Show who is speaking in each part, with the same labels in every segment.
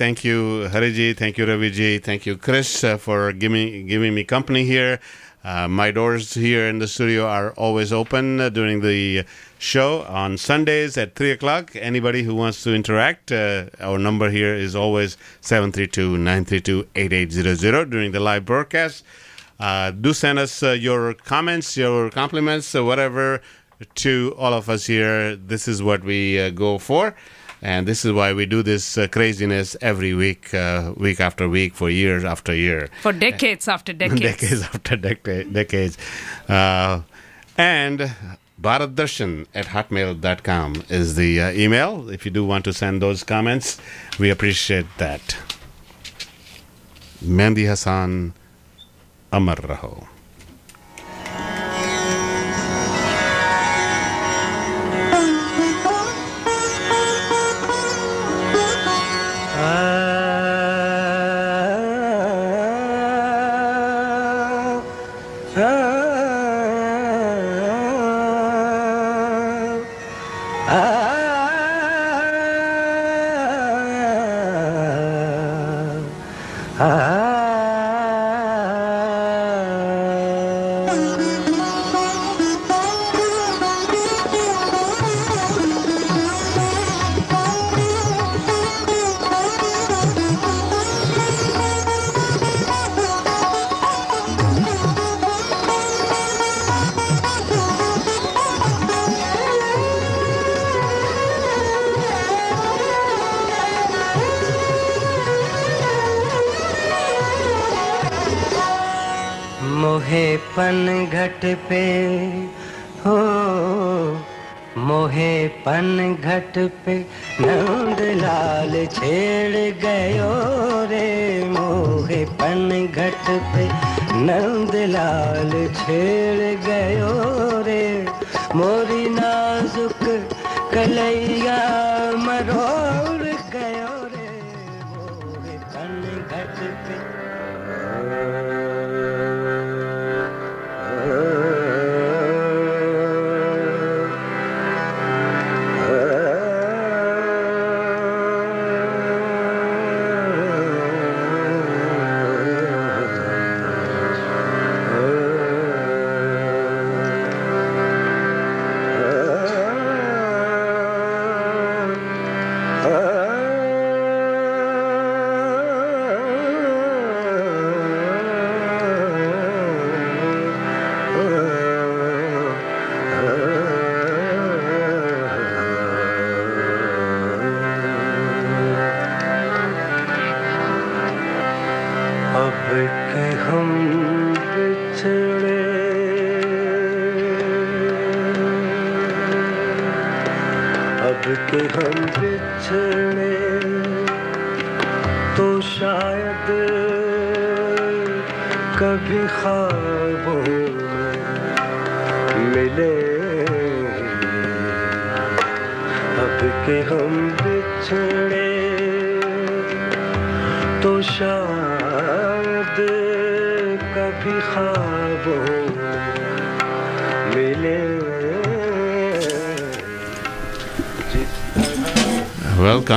Speaker 1: Thank you, Hariji. Thank you, Raviji. Thank you, Chris, uh, for giving giving me company here. Uh, my doors here in the studio are always open uh, during the show on Sundays at 3 o'clock. Anybody who wants to interact, uh, our number here is always 732 932 8800 during the live broadcast. Uh, do send us uh, your comments, your compliments, whatever, to all of us here. This is what we uh, go for. And this is why we do this uh, craziness every week, uh, week after week, for years after year
Speaker 2: For decades after decades.
Speaker 1: decades after deca- decades. Uh, and bharatdarshan at hotmail.com is the uh, email. If you do want to send those comments, we appreciate that. Mehndi Hassan, Amar Raho.
Speaker 3: पन घट पे, हो मोहे पन घट पे, नंद लाल छेड़ गयो रे मोहे पन घट पे, नंद लाल छेड़ गयो रे, मोरी नाजुक कलैया मरोड़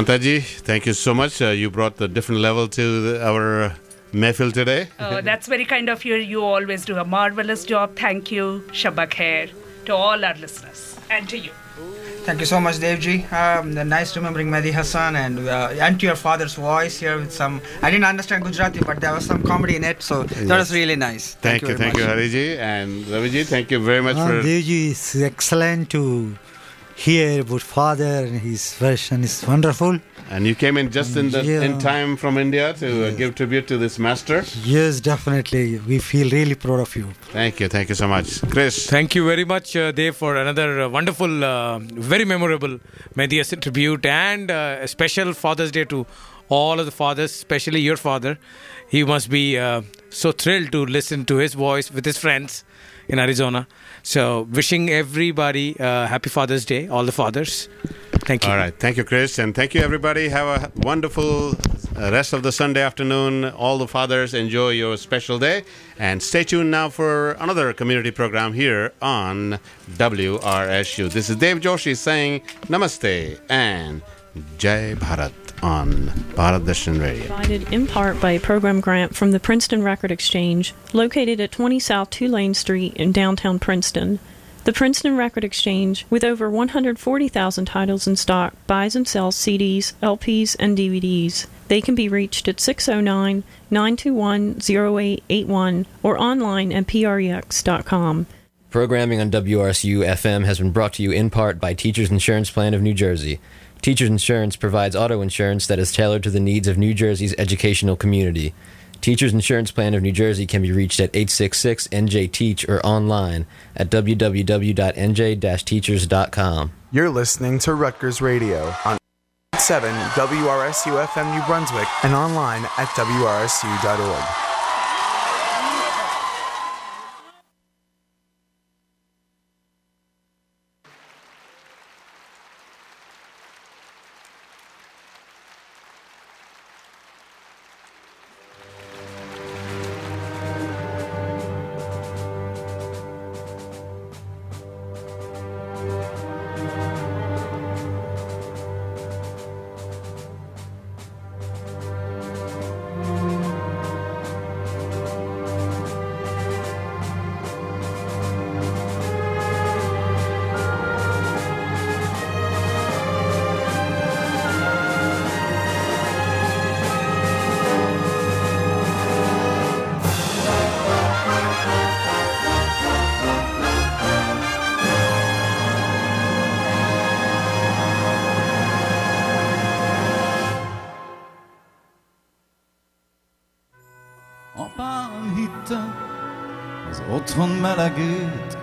Speaker 1: Well, Kantaji, thank you so much. Uh, you brought a different level to the, our uh, mehfil today.
Speaker 2: Oh, that's very kind of you. You always do a marvelous job. Thank you, Shabak Khair, to all our listeners and to you.
Speaker 4: Thank you so much, Devji. Um, nice remembering Mehdi Hassan and uh, and to your father's voice here with some. I didn't understand Gujarati, but there was some comedy in it, so that was really nice.
Speaker 1: Thank, you,
Speaker 4: very
Speaker 1: thank you,
Speaker 4: much.
Speaker 1: Hariji. And Raviji, thank you very much
Speaker 5: Uh,
Speaker 1: for.
Speaker 5: Devji is excellent to hear about father and his version is wonderful.
Speaker 1: And you came in just in, the,
Speaker 5: Yeah.
Speaker 1: in time from India to uh, give tribute to this master.
Speaker 5: Yes, definitely. We feel really proud of you.
Speaker 1: Thank you, thank you so much. Chris.
Speaker 6: Thank you very much, uh, Dave, for another uh, wonderful, uh, very memorable Mehdi Hassan tribute and uh, a special Father's Day to all of the fathers, especially your father. He must be uh, so thrilled to listen to his voice with his friends in Arizona. So, wishing everybody uh, happy Father's Day, all the fathers. Thank you.
Speaker 1: All right. Thank you, Chris. And thank you, everybody. Have a wonderful uh, rest of the Sunday afternoon. All the fathers, enjoy your special day. And stay tuned now for another community program here on WRSU. This is Dave Joshi saying Namaste and Jai Bharat. On Bharat Darshan Radio.
Speaker 7: Provided in part by a program grant from the Princeton Record Exchange, located at 20 South Tulane Street in downtown Princeton. The Princeton Record Exchange, with over 140,000 titles in stock, buys and sells CDs, LPs, and DVDs. They can be reached at 609 921 0881 or online at prex.com.
Speaker 8: Programming on WRSU FM has been brought to you in part by Teachers Insurance Plan of New Jersey. Teachers Insurance provides auto insurance that is tailored to the needs of New Jersey's educational community. Teachers Insurance Plan of New Jersey can be reached at 866 NJ Teach or online at www.nj-teachers.com.
Speaker 9: You're listening to Rutgers Radio on 7 WRSU FM New Brunswick and online at WRSU.org.
Speaker 10: melegét,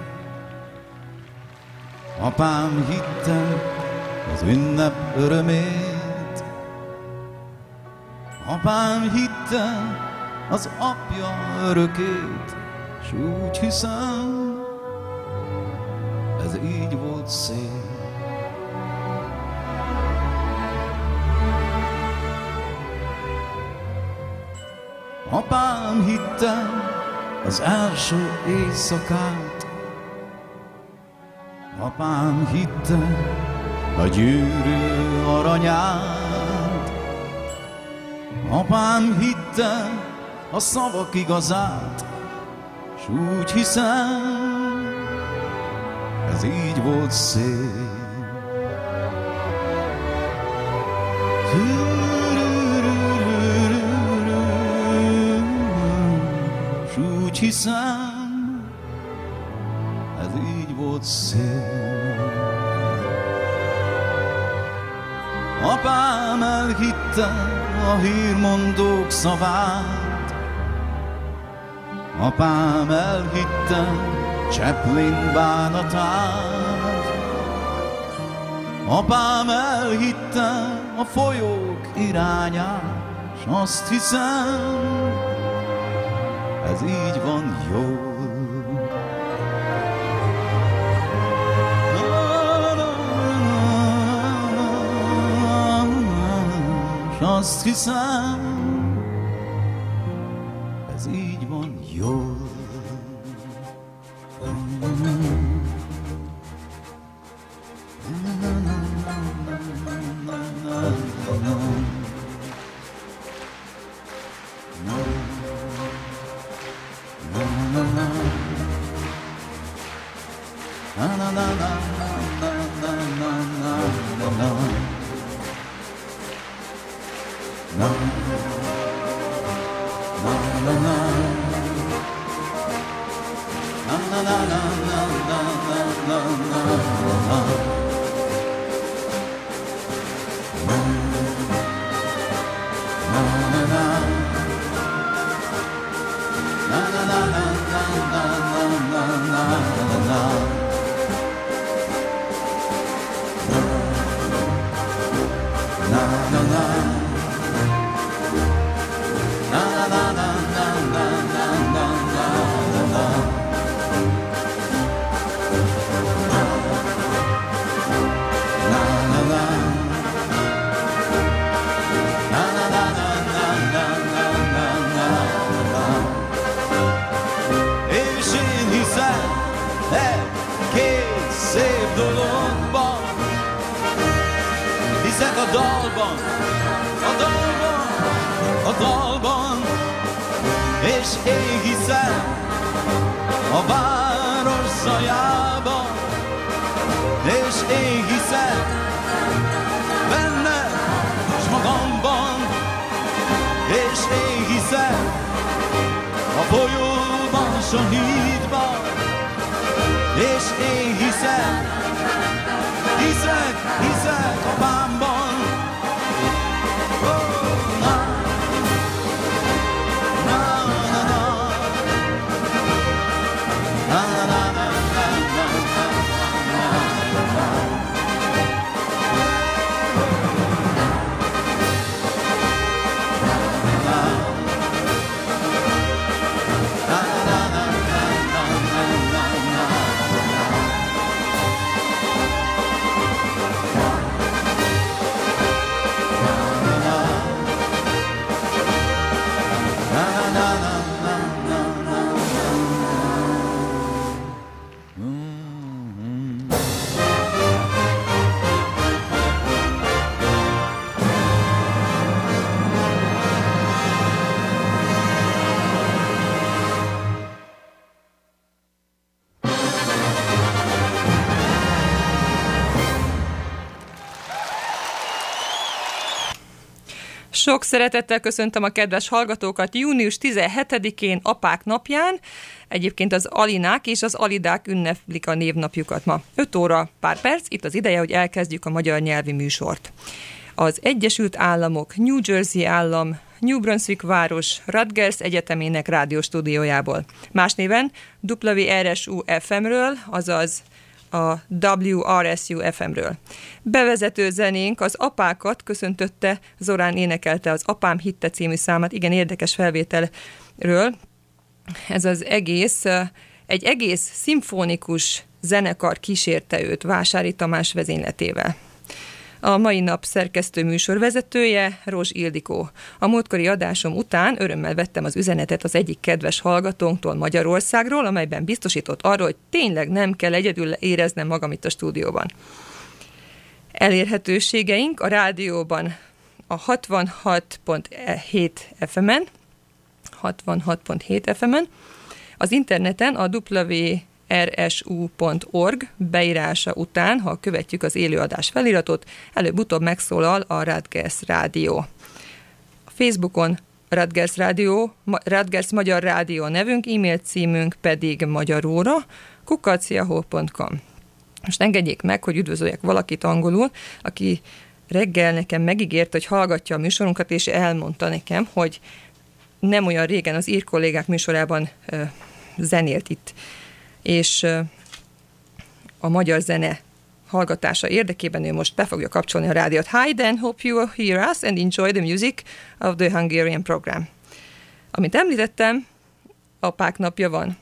Speaker 10: Apám hitte az ünnep örömét, Apám hitte az apja örökét, S úgy hiszem, ez így volt szép. Apám hitte az első éjszakát, Apám hitte a gyűrű aranyát, Apám hitte a szavak igazát, S úgy hiszem, ez így volt szép. Hiszem, ez így volt szép. Apám elhitte a hírmondók szavát, Apám elhitte Chaplin bánatát, Apám elhitte a folyók irányát, S azt hiszem, ez így van jó. S azt hiszem, ez így van jó. Én hiszem
Speaker 11: benne s magamban, és én hiszem a folyóban, s a hídban, és én hiszem, hiszek, hiszek apámban. Oh,
Speaker 12: Sok szeretettel köszöntöm a kedves hallgatókat június 17-én, apák napján. Egyébként az Alinák és az Alidák ünneplik a névnapjukat ma. 5 óra, pár perc, itt az ideje, hogy elkezdjük a magyar nyelvi műsort. Az Egyesült Államok, New Jersey állam, New Brunswick város Rutgers Egyetemének rádióstúdiójából. Más néven WRSU FM-ről, azaz a WRSU FM-ről. Bevezető zenénk az apákat köszöntötte, Zorán énekelte az Apám hitte című számát, igen érdekes felvételről. Ez az egész, egy egész szimfonikus zenekar kísérte őt Vásári Tamás vezényletével. A mai nap szerkesztő műsorvezetője Rozs Ildikó. A múltkori adásom után örömmel vettem az üzenetet az egyik kedves hallgatónktól Magyarországról, amelyben biztosított arról, hogy tényleg nem kell egyedül éreznem magam itt a stúdióban. Elérhetőségeink a rádióban a 66.7 FM-en, 66.7 FM-en, az interneten a W rsu.org beírása után, ha követjük az élőadás feliratot, előbb-utóbb megszólal a Radgers Rádió. A Facebookon Radgers Rádió, Radgers Magyar Rádió nevünk, e-mail címünk pedig magyaróra, kukaciahó.com. Most engedjék meg, hogy üdvözöljek valakit angolul, aki reggel nekem megígért, hogy hallgatja a műsorunkat, és elmondta nekem, hogy nem olyan régen az ír kollégák műsorában ö, zenélt itt és a magyar zene hallgatása érdekében ő most be fogja kapcsolni a rádiót. Hi, then hope you hear us and enjoy the music of the Hungarian program. Amit említettem, apák napja van.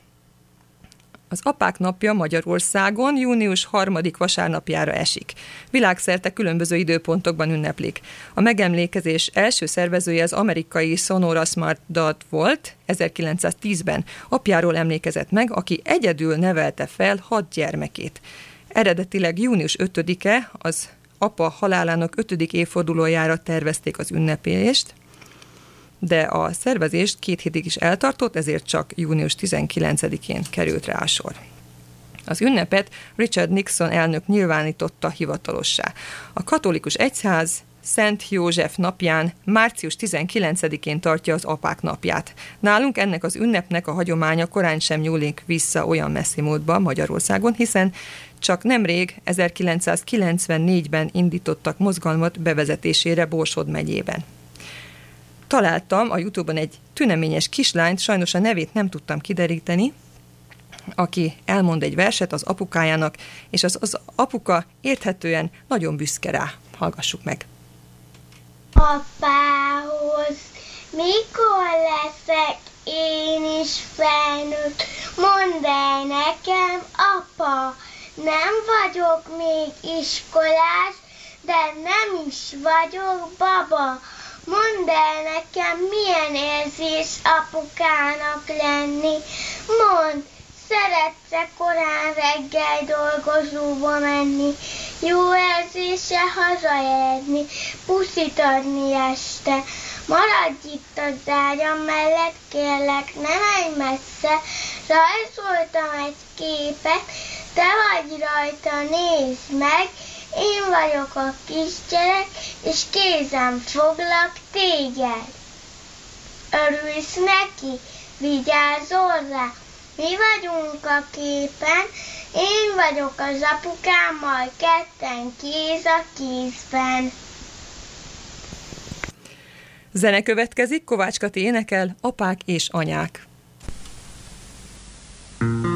Speaker 12: Az apák napja Magyarországon június harmadik vasárnapjára esik. Világszerte különböző időpontokban ünneplik. A megemlékezés első szervezője az amerikai Sonora Smart Dot volt 1910-ben. Apjáról emlékezett meg, aki egyedül nevelte fel hat gyermekét. Eredetileg június 5-e az apa halálának 5. évfordulójára tervezték az ünnepélést, de a szervezést két hétig is eltartott, ezért csak június 19-én került rá sor. Az ünnepet Richard Nixon elnök nyilvánította hivatalossá. A katolikus egyház Szent József napján, március 19-én tartja az apák napját. Nálunk ennek az ünnepnek a hagyománya korán sem nyúlik vissza olyan messzi módba Magyarországon, hiszen csak nemrég 1994-ben indítottak mozgalmat bevezetésére Borsod megyében találtam a Youtube-on egy tüneményes kislányt, sajnos a nevét nem tudtam kideríteni, aki elmond egy verset az apukájának, és az, az apuka érthetően nagyon büszke rá. Hallgassuk meg.
Speaker 13: Apához, mikor leszek én is felnőtt, mondd el nekem, apa, nem vagyok még iskolás, de nem is vagyok baba. Mondd el nekem, milyen érzés apukának lenni. Mondd, szeretsz korán reggel dolgozóba menni? Jó érzése hazaérni, puszit adni este. Maradj itt az ágyam mellett, kérlek, ne menj messze. Rajzoltam egy képet, te vagy rajta, nézd meg. Én vagyok a kisgyerek, és kézem foglak téged. Örülsz neki? Vigyázol rá? Mi vagyunk a képen, én vagyok az apukámmal, ketten kéz a kézben.
Speaker 12: Zene következik, Kovács Kati énekel, apák és anyák.
Speaker 14: Apám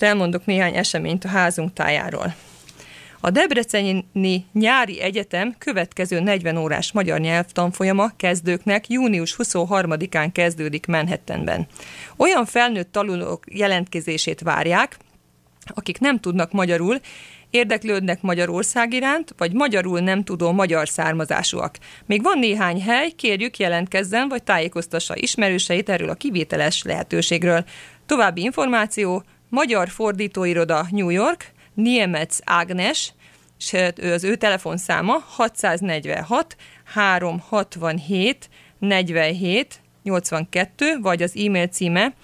Speaker 12: Most elmondok néhány eseményt a házunk tájáról. A Debreceni Nyári Egyetem következő 40 órás magyar nyelvtanfolyama kezdőknek június 23-án kezdődik Manhattanben. Olyan felnőtt tanulók jelentkezését várják, akik nem tudnak magyarul, érdeklődnek Magyarország iránt, vagy magyarul nem tudó magyar származásúak. Még van néhány hely, kérjük jelentkezzen, vagy tájékoztassa ismerőseit erről a kivételes lehetőségről. További információ, Magyar Fordítóiroda New York, Niemetz Ágnes, és az ő telefonszáma 646 367 47 82, vagy az e-mail címe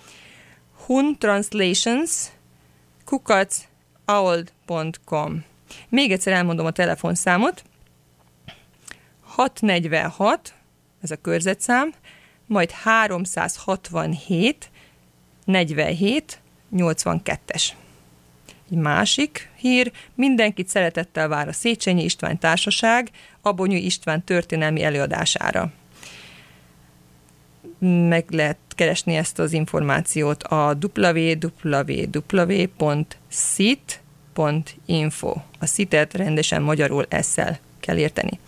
Speaker 12: huntranslations kukacAold.com Még egyszer elmondom a telefonszámot. 646, ez a körzetszám, majd 367 47 82-es. Egy másik hír, mindenkit szeretettel vár a Széchenyi István Társaság Abonyú István történelmi előadására. Meg lehet keresni ezt az információt a www.sit.info. A szitet rendesen magyarul esszel kell érteni.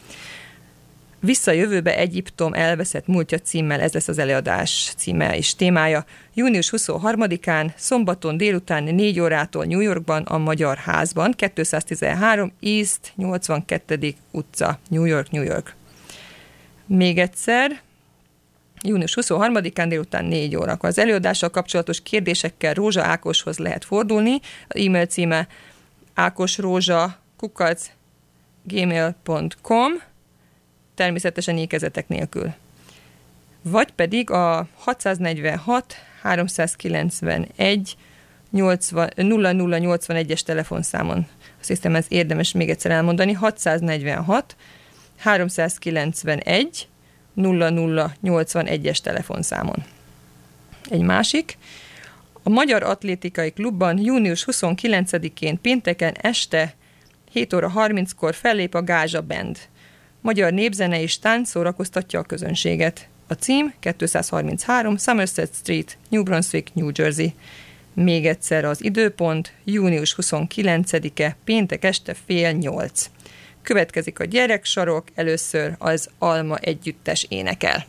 Speaker 12: Visszajövőbe Egyiptom elveszett múltja címmel, ez lesz az előadás címe és témája. Június 23-án, szombaton délután 4 órától New Yorkban, a Magyar Házban, 213 East 82. utca, New York, New York. Még egyszer, június 23-án délután 4 órakor. Az előadással kapcsolatos kérdésekkel Rózsa Ákoshoz lehet fordulni. Az e-mail címe ákosrózsa gmail.com természetesen ékezetek nélkül. Vagy pedig a 646 391 80, 0081-es telefonszámon. Azt hiszem, ez érdemes még egyszer elmondani. 646 391 0081-es telefonszámon. Egy másik. A Magyar Atlétikai Klubban június 29-én pénteken este 7 óra 30-kor fellép a Gázsa Band. Magyar népzene és tánc szórakoztatja a közönséget. A cím 233 Somerset Street, New Brunswick, New Jersey. Még egyszer az időpont, június 29-e, péntek este fél nyolc. Következik a gyereksarok, először az Alma együttes énekel.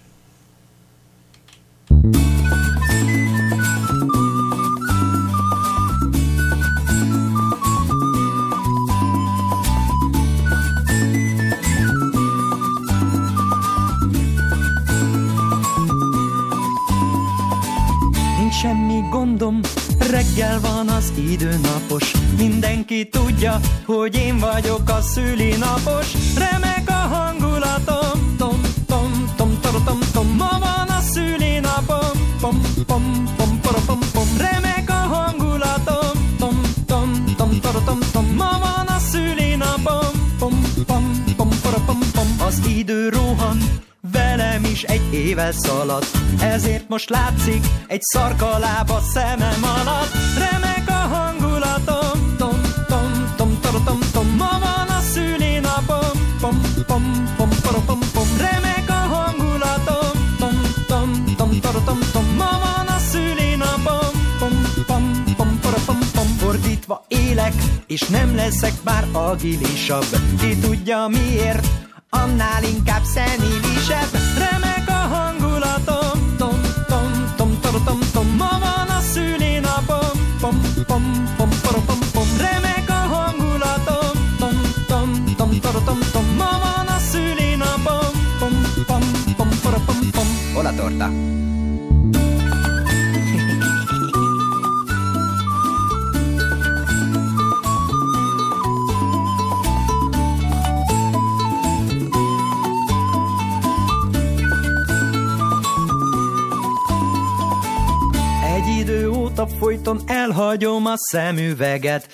Speaker 15: Reggel van az időnapos Mindenki tudja, hogy én vagyok a szülinapos. Remek a hangulatom, tom, tom, tom, tom, tom, tom. Ma van a szülinapom, pom, pom, pom, pom, pom, pom. Remek a hangulatom, tom, tom, tom, tom, tom, tom. Ma van a szülinapom, pom, pom, pom, pom, pom, pom. Az idő rohan, velem is egy éve szalad. Ezért most látszik egy szarkalába szemem alatt. Remek a hangulatom, tom, tom, tom, tom, tom, tom. Ma van a szülinapom, pom, pom, pom, pom, pom, pom. Remek a hangulatom, tom, tom, tom, tom, tom, tom. Ma van a szülinapom, pom, pom, pom, pom, pom, pom. Fordítva élek, és nem leszek már agilisabb Ki tudja miért, annál inkább szenilisebb Remek a hangulatom, tom, tom, tom, tom, tom, tom. Ma van a szülinapom, pom, pom, pom, pom, pom, pom. Remek a hangulatom, tom, tom, tom, tom, tom, tom. Ma van a szülinapom, pom, pom, pom, pom, pom, pom. Hol a torta? Folyton elhagyom a szemüveget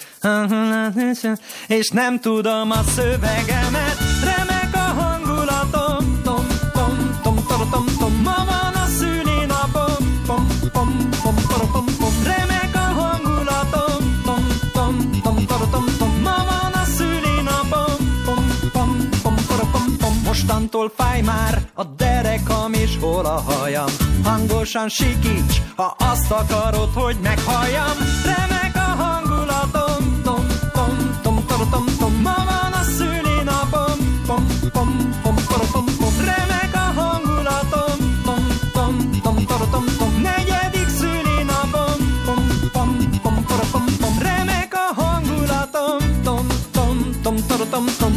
Speaker 15: És nem tudom a szövegemet Remek a hangulatom Tom, tom, tom, tom, tom, tom Ma van a szülinapom Pom, pom, pom, pom, pom, pom Remek a hangulatom Tom, tom, tom, tom, tom, tom Ma van a szülinapom Pom, pom, pom, pom, pom, pom Mostantól fáj már a derekam és hol a hajam Hangosan sikíts, ha azt akarod, hogy meghalljam Remek a hangulatom, tom, tom, tom, tom, tom, tom Ma van a szülinapom, pom, pom, pom, pom, pom, pom Remek a hangulatom, tom, tom, tom, tom, tom, tom Negyedik szülinapom, pom, pom, pom, pom, pom, pom Remek a hangulatom, tom, tom, tom, tom, tom, tom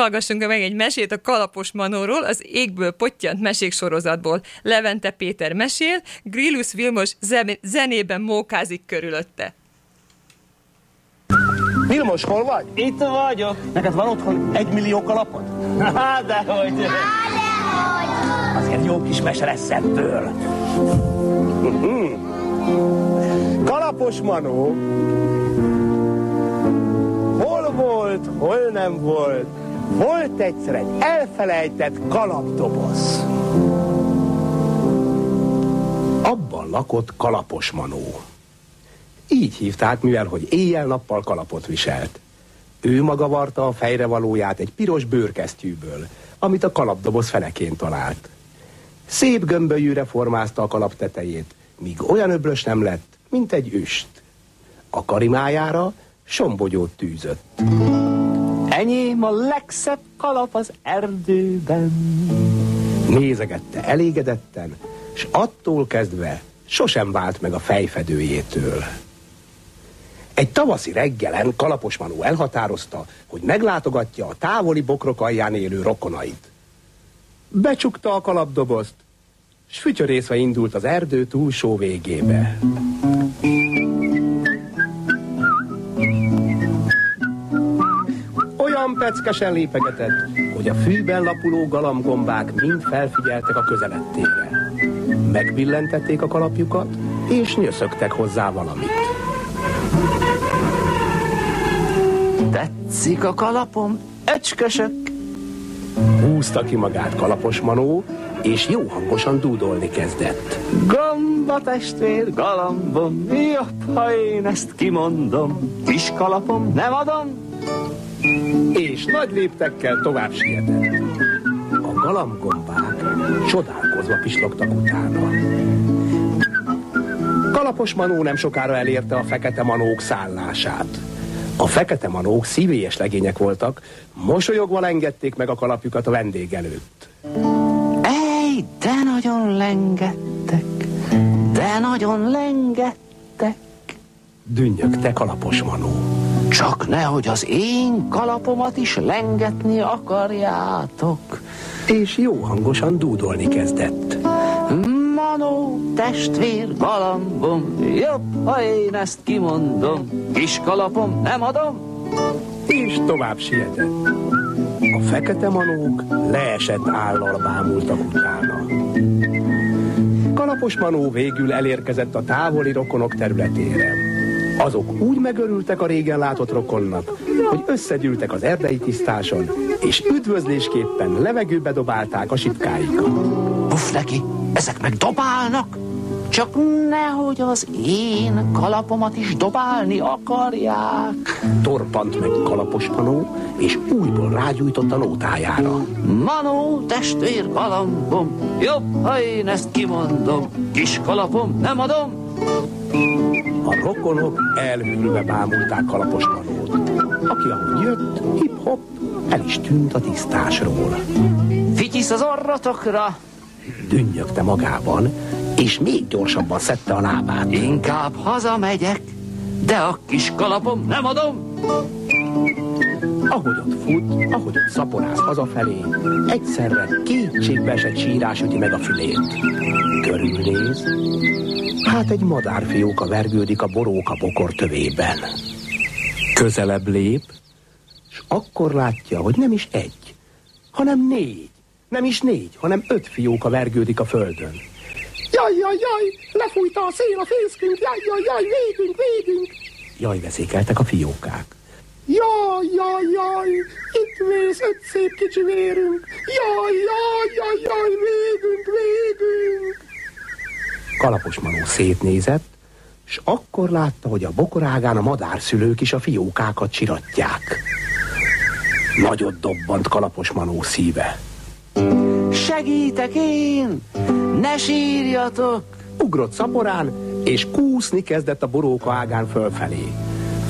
Speaker 12: hallgassunk meg egy mesét a Kalapos Manóról, az Égből pottyant mesék sorozatból. Levente Péter mesél, Grillus Vilmos zen- zenében mókázik körülötte.
Speaker 16: Vilmos, hol vagy? Itt vagyok. Neked van otthon egy millió kalapod? Há, dehogy. Há, dehogy. Azért jó kis mese lesz ebből. Mhm. Kalapos Manó. Hol volt, hol nem volt? Volt egyszer egy elfelejtett kalapdoboz. Abban lakott Kalapos Manó. Így hívták, mivel hogy éjjel-nappal kalapot viselt. Ő maga varta a fejrevalóját egy piros bőrkesztyűből, amit a kalapdoboz fenekén talált. Szép gömbölyűre formázta a kalap tetejét, míg olyan öblös nem lett, mint egy üst. A karimájára sombogyót tűzött. Enyém a legszebb kalap az erdőben. Nézegette elégedetten, s attól kezdve sosem vált meg a fejfedőjétől. Egy tavaszi reggelen Kalapos Manó elhatározta, hogy meglátogatja a távoli bokrok alján élő rokonait. Becsukta a kalapdobozt, s fütyörészve indult az erdő túlsó végébe. Olyan peckesen lépegetett, hogy a fűben lapuló galambgombák mind felfigyeltek a közelettére. Megbillentették a kalapjukat, és nyöszögtek hozzá valamit.
Speaker 17: Tetszik a kalapom, öcskösök.
Speaker 16: Húzta ki magát kalapos manó, és jó hangosan dúdolni kezdett.
Speaker 17: Gamba testvér, galambom, jobb, ha én ezt kimondom. Kis kalapom, nem adom.
Speaker 16: És nagy léptekkel tovább sietett. A galambgombák csodálkozva pislogtak utána. Kalapos manó nem sokára elérte a fekete manók szállását. A fekete manók szívélyes legények voltak, mosolyogva engedték meg a kalapjukat a vendég előtt.
Speaker 17: Ej, de nagyon lengettek, de nagyon lengettek.
Speaker 16: Dünnyögte kalapos manó.
Speaker 17: Csak nehogy az én kalapomat is lengetni akarjátok.
Speaker 16: És jó hangosan dúdolni kezdett.
Speaker 17: Manó, testvér, galambom, jobb, ha én ezt kimondom. Kis kalapom, nem adom.
Speaker 16: És tovább sietett. A fekete manók leesett állal bámultak utána. Kalapos manó végül elérkezett a távoli rokonok területére. Azok úgy megörültek a régen látott rokonnak, hogy összegyűltek az erdei tisztáson, és üdvözlésképpen levegőbe dobálták a sipkáikat.
Speaker 17: Puff neki, ezek meg dobálnak. Csak nehogy az én kalapomat is dobálni akarják.
Speaker 16: Torpant meg kalapos manó, és újból rágyújtott a nótájára.
Speaker 17: Manó, testvér, galambom, jobb, ha én ezt kimondom. Kis kalapom, nem adom.
Speaker 16: A rokonok elhűlve bámulták kalapos manót, aki ahogy jött, hip-hop, el is tűnt a tisztásról.
Speaker 17: Fityisz az orrotokra.
Speaker 16: Dünnyögte magában, és még gyorsabban szedte a lábát.
Speaker 17: Inkább hazamegyek, de a kis kalapom nem adom.
Speaker 16: Ahogy ott fut, ahogy ott szaporász hazafelé, egyszerre kétségbe esett sírás üti meg a fülét. Körülnéz, hát egy madárfióka vergődik a boróka bokor tövében. Közelebb lép, és akkor látja, hogy nem is egy, hanem négy. Nem is négy, hanem öt fióka vergődik a földön. Jaj, jaj, jaj, lefújta a szél a fészkünk, jaj, jaj, jaj, végünk, végünk. Jaj, veszékeltek a fiókák. Jaj, jaj, jaj, itt vész öt szép kicsi vérünk. Jaj, jaj, jaj, jaj, végünk, végünk. Kalapos Manó szétnézett, és akkor látta, hogy a bokorágán a madárszülők is a fiókákat csiratják. Nagyot dobbant Kalapos Manó szíve.
Speaker 17: Segítek én, ne sírjatok.
Speaker 16: Ugrott szaporán, és kúszni kezdett a boróka ágán fölfelé.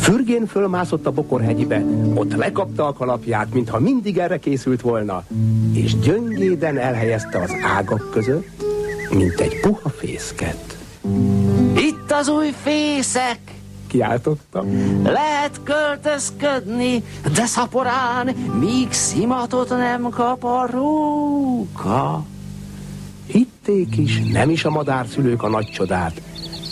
Speaker 16: Fürgén fölmászott a bokorhegyibe, ott lekapta a kalapját, mintha mindig erre készült volna, és gyöngéden elhelyezte az ágak között, mint egy puha fészket.
Speaker 17: Itt az új fészek.
Speaker 16: Kiáltotta.
Speaker 17: Lehet költözködni, de szaporán, míg szimatot nem kap a róka.
Speaker 16: Hitték is, nem is a madárszülők a nagy csodát,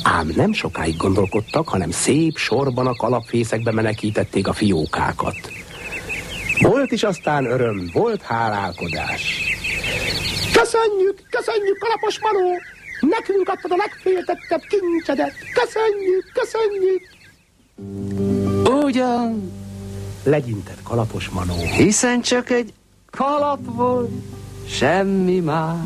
Speaker 16: ám nem sokáig gondolkodtak, hanem szép sorban a kalapfészekbe menekítették a fiókákat. Volt is aztán öröm, volt hálálkodás. Köszönjük, köszönjük, kalapos manó! Nekünk adtad a legféltettebb kincsedet! Köszönjük, köszönjük!
Speaker 17: Ugyan,
Speaker 16: Legyintett kalapos manó.
Speaker 17: hiszen csak egy kalap volt, semmi más.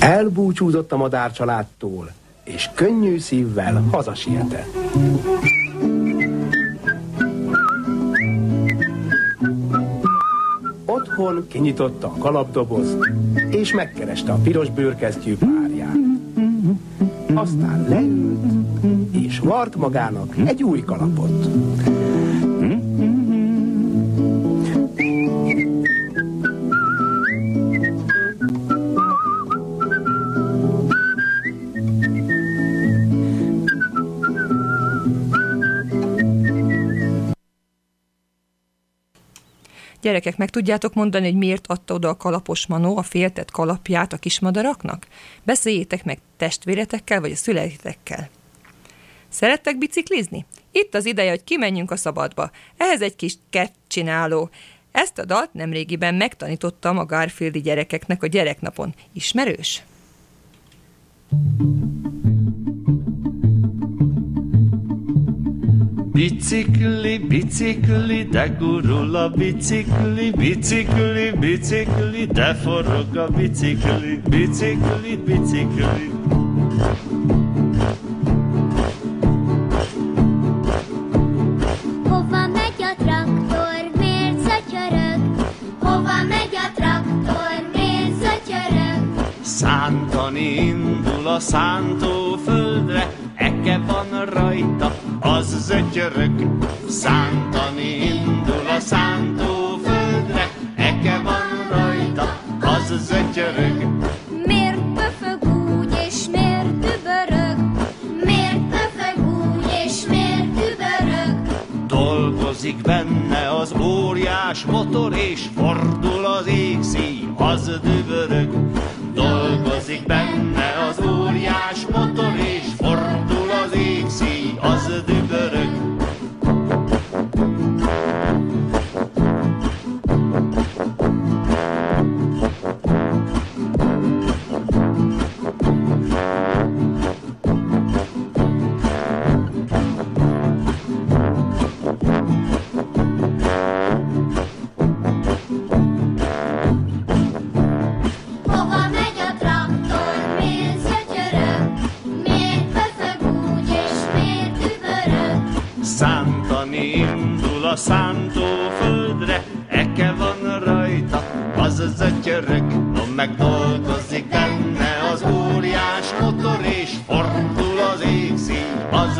Speaker 16: Elbúcsúzott a madár családtól, és könnyű szívvel hazasietett. Otthon kinyitotta a kalapdobozt, és megkereste a piros bőrkesztyű párját. Aztán leült, és Vart magának egy új kalapot.
Speaker 12: Gyerekek, meg tudjátok mondani, hogy miért adta oda a kalapos manó a féltett kalapját a kismadaraknak? Beszéljétek meg testvéretekkel vagy a szüleitekkel. Szerettek biciklizni? Itt az ideje, hogy kimenjünk a szabadba. Ehhez egy kis csináló. Ezt a dalt nemrégiben megtanítottam a Garfieldi gyerekeknek a gyereknapon. Ismerős?
Speaker 11: Bicikli, bicikli, de gurul a bicikli, bicikli, bicikli, de forog a bicikli, bicikli, bicikli.
Speaker 14: Hova megy a traktor, miért szötyörög? Hova megy a traktor, miért szötyörög?
Speaker 11: Szántani indul a szántóföldre, eke van rajta, az zötyörög. Szántani indul a szántóföldre, eke van rajta, az zötyörög.
Speaker 14: Miért pöfög úgy, és miért dübörög? Miért pöfög úgy, és miért dübörög?
Speaker 11: Dolgozik benne az óriás motor, és fordul az égszíj, az dübörög. Dolgozik benne az óriás motor, és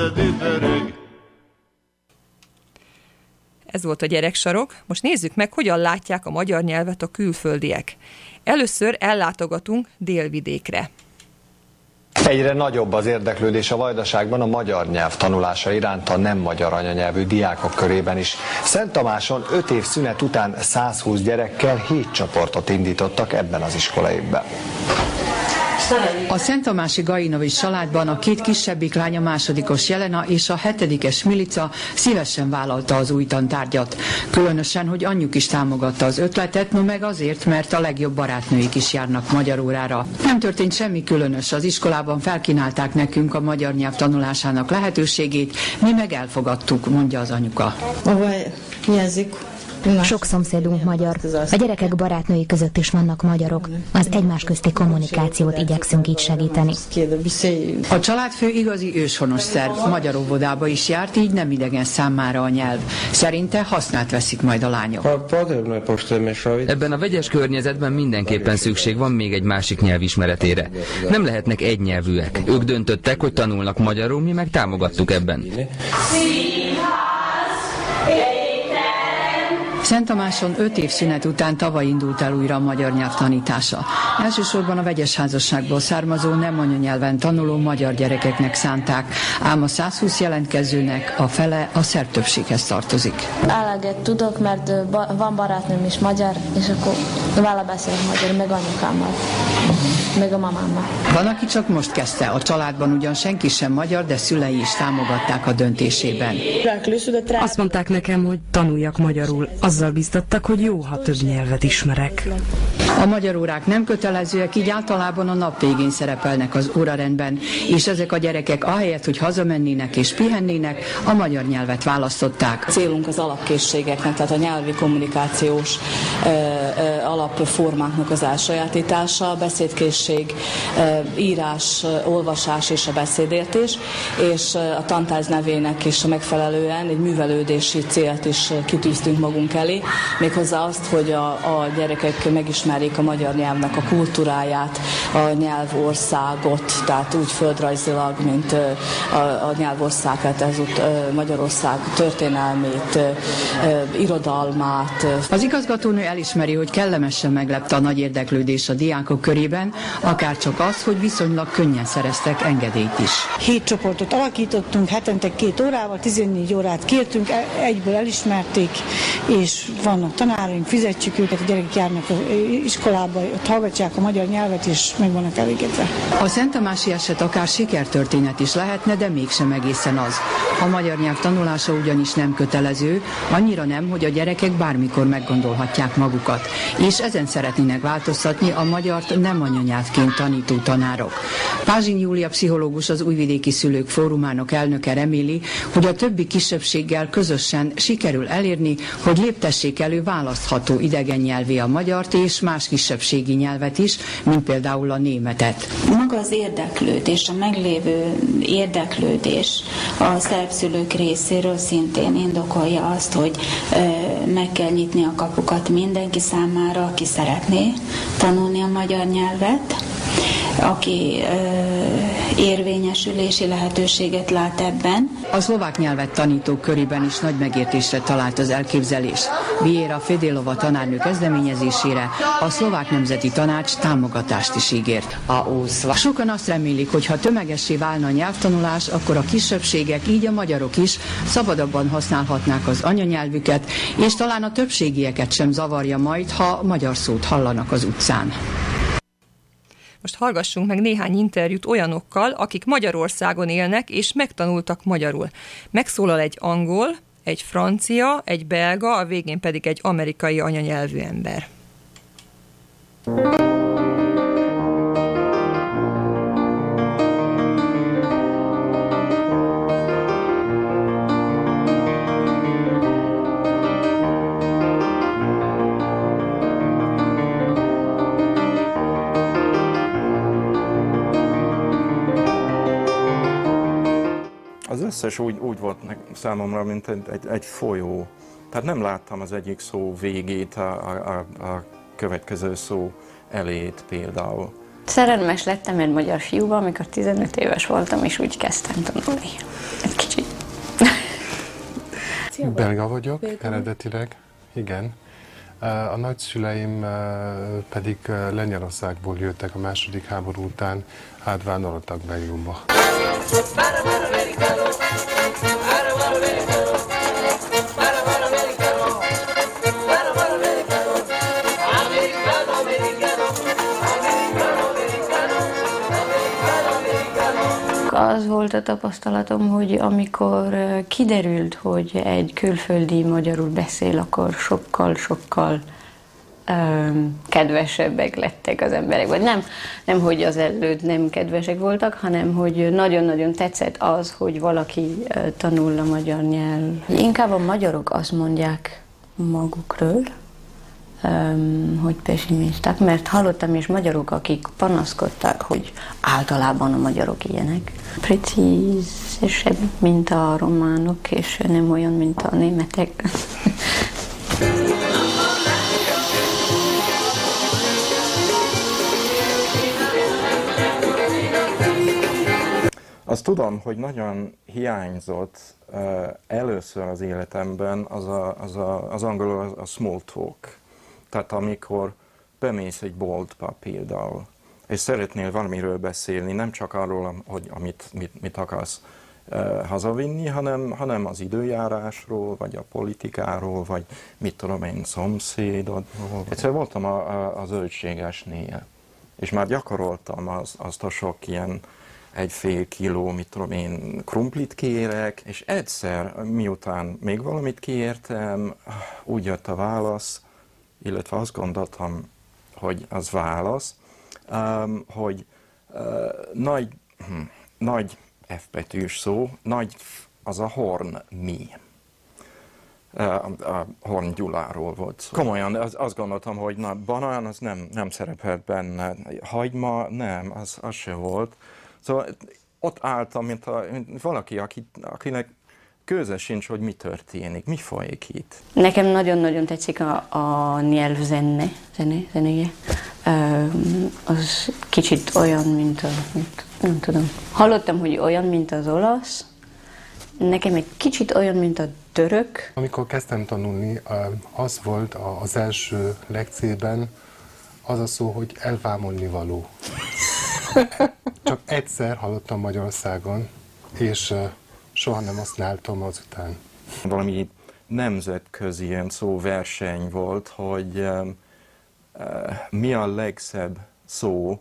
Speaker 11: dübörög.
Speaker 12: Ez volt a gyereksarok. Most nézzük meg, hogyan látják a magyar nyelvet a külföldiek. Először ellátogatunk délvidékre.
Speaker 18: Egyre nagyobb az érdeklődés a vajdaságban a magyar nyelv tanulása iránt a nem magyar anyanyelvű diákok körében is. Szent Tamáson 5 év szünet után 120 gyerekkel 7 csoportot indítottak ebben az iskolaévben.
Speaker 19: A Szent Tamási Gainovics családban a két kisebbik lánya másodikos Jelena és a hetedikes Milica szívesen vállalta az új tantárgyat. Különösen, hogy anyjuk is támogatta az ötletet, no meg azért, mert a legjobb barátnőik is járnak magyar órára. Nem történt semmi különös, az iskolában felkínálták nekünk a magyar nyelv tanulásának lehetőségét, mi meg elfogadtuk, mondja az anyuka.
Speaker 20: Sok szomszédunk magyar. A gyerekek barátnői között is vannak magyarok. Az egymás közti kommunikációt igyekszünk így segíteni.
Speaker 19: A családfő igazi őshonos szerv, magyar óvodába is járt, így nem idegen számára a nyelv. Szerinte hasznát veszik majd a lányok.
Speaker 21: Ebben a vegyes környezetben mindenképpen szükség van még egy másik nyelv ismeretére. Nem lehetnek egynyelvűek. Ők döntöttek, hogy tanulnak magyarul, mi meg támogattuk ebben.
Speaker 19: Szent Tamáson öt év szünet után tavaly indult el újra a magyar nyelv tanítása. Elsősorban a vegyes házasságból származó nem anyanyelven tanuló magyar gyerekeknek szánták, ám a 120 jelentkezőnek a fele a szerb többséghez tartozik.
Speaker 22: Eleget tudok, mert van barátnőm is magyar, és akkor vele beszélek magyar, meg anyukámmal, meg a mamámmal.
Speaker 19: Van, aki csak most kezdte, a családban ugyan senki sem magyar, de szülei is támogatták a döntésében.
Speaker 23: Azt mondták nekem, hogy tanuljak magyarul. Azzal biztattak, hogy jó, ha több nyelvet ismerek.
Speaker 19: A magyar órák nem kötelezőek, így általában a nap végén szerepelnek az órarendben, és ezek a gyerekek ahelyett, hogy hazamennének és pihennének, a magyar nyelvet választották.
Speaker 24: Célunk az alapkészségeknek, tehát a nyelvi kommunikációs ö, ö, alapformáknak az elsajátítása, a beszédkészség, ö, írás, ö, olvasás és a beszédértés, és a tantárgy nevének is megfelelően egy művelődési célt is kitűztünk magunk elé, méghozzá azt, hogy a, a gyerekek megismerjék ismerik a magyar nyelvnek a kultúráját, a nyelvországot, tehát úgy földrajzilag, mint a, a nyelvországot, ezút Magyarország történelmét, irodalmát.
Speaker 19: Az igazgatónő elismeri, hogy kellemesen meglepte a nagy érdeklődés a diákok körében, akár csak az, hogy viszonylag könnyen szereztek engedélyt is.
Speaker 25: Hét csoportot alakítottunk, hetente két órával, 14 órát kértünk, e- egyből elismerték, és vannak tanáraink, fizetjük őket, a gyerekek járnak az iskolába, hallgatják a magyar nyelvet, és meg vannak elégedve.
Speaker 19: A Szent Tamási eset akár sikertörténet is lehetne, de mégsem egészen az. A magyar nyelv tanulása ugyanis nem kötelező, annyira nem, hogy a gyerekek bármikor meggondolhatják magukat. És ezen szeretnének változtatni a magyart nem anyanyelvként tanító tanárok. Pázsin Júlia pszichológus az Újvidéki Szülők Fórumának elnöke reméli, hogy a többi kisebbséggel közösen sikerül elérni, hogy léptessék elő választható idegen nyelvé a magyart és más kisebbségi nyelvet is, mint például a németet.
Speaker 26: Maga az érdeklődés, a meglévő érdeklődés a szerbszülők részéről szintén indokolja azt, hogy meg kell nyitni a kapukat mindenki számára, aki szeretné tanulni a magyar nyelvet, aki ö, érvényesülési lehetőséget lát ebben.
Speaker 19: A szlovák nyelvet tanítók körében is nagy megértésre talált az elképzelés. Viera Fedélova tanárnő kezdeményezésére a szlovák nemzeti tanács támogatást is ígért. Sokan azt remélik, hogy ha tömegessé válna a nyelvtanulás, akkor a kisebbségek, így a magyarok is szabadabban használhatnák az anyanyelvüket, és talán a többségieket sem zavarja majd, ha magyar szót hallanak az utcán.
Speaker 12: Most hallgassunk meg néhány interjút olyanokkal, akik Magyarországon élnek és megtanultak magyarul. Megszólal egy angol, egy francia, egy belga, a végén pedig egy amerikai anyanyelvű ember.
Speaker 27: Az összes úgy, úgy volt számomra, mint egy, egy, egy folyó. Tehát nem láttam az egyik szó végét, a, a, a, a következő szó elét például.
Speaker 28: Szerelmes lettem egy magyar fiúba, amikor 15 éves voltam, és úgy kezdtem tanulni. Egy kicsit.
Speaker 29: Belga vagyok eredetileg, igen. A nagyszüleim pedig Lengyelországból jöttek a második háború után, átvándoroltak Belgiumba.
Speaker 28: Az volt a tapasztalatom, hogy amikor kiderült, hogy egy külföldi magyarul beszél, akkor sokkal-sokkal öm, kedvesebbek lettek az emberek. Vagy nem, nem, hogy az előtt nem kedvesek voltak, hanem hogy nagyon-nagyon tetszett az, hogy valaki ö, tanul a magyar nyelv. Inkább a magyarok azt mondják magukról, öm, hogy pessimisták, mert hallottam is magyarok, akik panaszkodták, hogy általában a magyarok ilyenek. Precízesebb, mint a románok, és nem olyan, mint a németek.
Speaker 27: Azt tudom, hogy nagyon hiányzott uh, először az életemben az, a, az, a, az angol a, small talk. Tehát amikor bemész egy boltba például, és szeretnél valamiről beszélni, nem csak arról, hogy amit mit, mit akarsz uh, hazavinni, hanem, hanem az időjárásról, vagy a politikáról, vagy mit tudom én, szomszédodról. Egyszer voltam a, a, a zöldségesnél, és már gyakoroltam az, azt a sok ilyen egy fél kiló, mit tudom én, krumplit kérek, és egyszer, miután még valamit kértem, úgy jött a válasz, illetve azt gondoltam, hogy az válasz, hogy nagy, hm, nagy F betűs szó, nagy az a horn mi. A Horn Gyuláról volt szó. Komolyan, az, azt gondoltam, hogy na, banán az nem, nem szerepelt benne, hagyma nem, az, az se volt. Szóval ott álltam, mint, a, mint valaki, aki, akinek köze sincs, hogy mi történik, mi folyik itt.
Speaker 28: Nekem nagyon-nagyon tetszik a, a nyelv zene, zene, zenéje. Az kicsit olyan, mint a, mint, nem tudom. Hallottam, hogy olyan, mint az olasz. Nekem egy kicsit olyan, mint a török.
Speaker 29: Amikor kezdtem tanulni, az volt az első lekcében az a szó, hogy elvámolni való. Csak egyszer hallottam Magyarországon, és soha nem használtam azután.
Speaker 27: Valami nemzetközi ilyen szóverseny volt, hogy mi a legszebb szó,